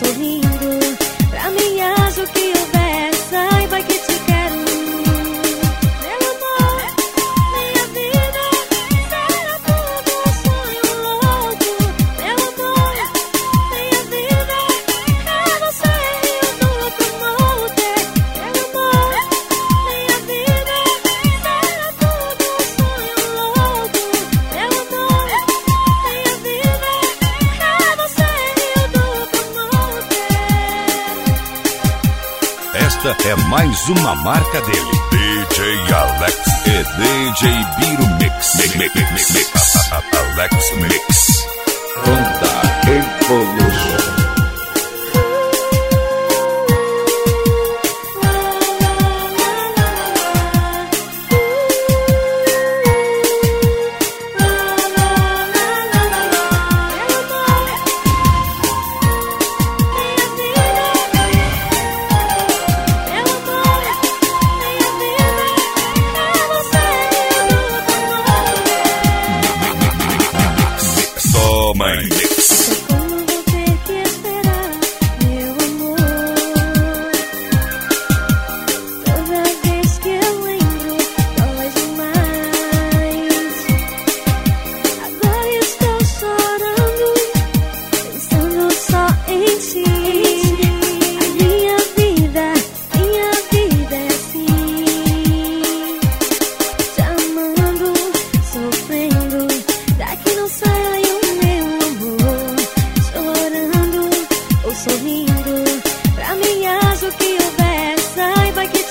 sorrir Esta é mais uma marca dele. DJ Alex e DJ Biro Mix. Mix, mix, mix, mix. Alex Mix. Onda Evolução. Summer Mix. sorrindo. Pra mim, haja o que houver, saiba que te